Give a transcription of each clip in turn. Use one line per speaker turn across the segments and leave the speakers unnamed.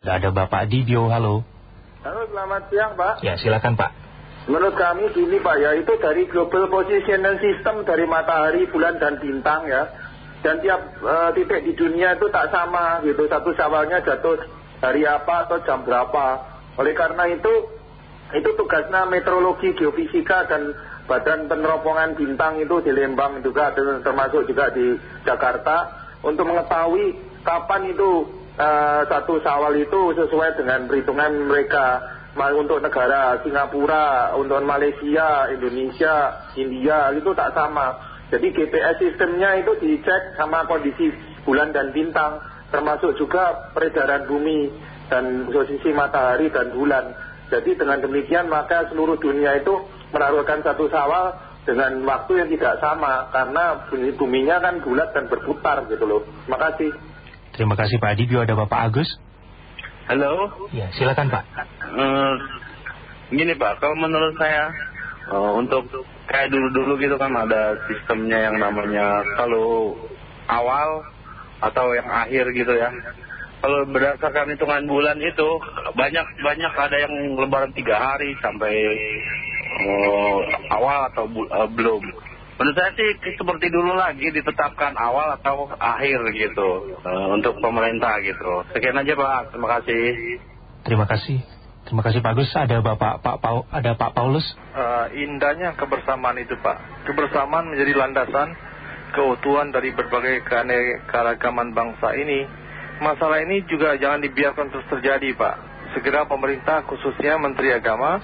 Ada Bapak Dibio, halo.
Halo, selamat siang Pak.
Ya, silakan Pak.
Menurut kami gini Pak ya, itu dari global positioning system dari matahari, bulan, dan bintang ya. Dan tiap eh, titik di dunia itu tak sama gitu. Satu sawalnya jatuh hari apa atau jam berapa. Oleh karena itu, itu tugasnya meteorologi, geofisika, dan badan peneropongan bintang itu di Lembang juga, termasuk juga di Jakarta. Untuk mengetahui kapan itu satu sawal itu sesuai dengan perhitungan mereka untuk negara Singapura, untuk Malaysia, Indonesia, India itu tak sama. Jadi GPS sistemnya itu dicek sama kondisi bulan dan bintang, termasuk juga peredaran bumi dan posisi matahari dan bulan. Jadi dengan demikian maka seluruh dunia itu menaruhkan satu sawal dengan waktu yang tidak sama karena bumi buminya kan bulat dan berputar gitu loh. Terima kasih.
Terima kasih Pak Dibio, ada Bapak Agus.
Halo.
Ya, silakan Pak.
Uh, gini Pak, kalau menurut saya uh, untuk kayak dulu-dulu gitu kan ada sistemnya yang namanya kalau awal atau yang akhir gitu ya. Kalau berdasarkan hitungan bulan itu banyak banyak ada yang lebaran tiga hari sampai uh, awal atau uh, belum. Menurut saya sih seperti dulu lagi ditetapkan awal atau akhir gitu uh, untuk pemerintah gitu. Sekian aja Pak, terima kasih.
Terima kasih. Terima kasih Pak Gus. Ada Bapak Pak Pau, ada Pak Paulus.
Uh, indahnya kebersamaan itu Pak. Kebersamaan menjadi landasan keutuhan dari berbagai keanekaragaman bangsa ini. Masalah ini juga jangan dibiarkan terus terjadi Pak. Segera pemerintah khususnya Menteri Agama,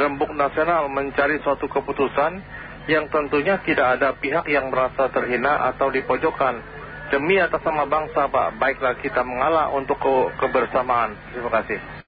Rembuk Nasional mencari suatu keputusan yang tentunya tidak ada pihak yang merasa terhina atau dipojokkan. Demi atas nama bangsa Pak, baiklah kita mengalah untuk ke kebersamaan. Terima kasih.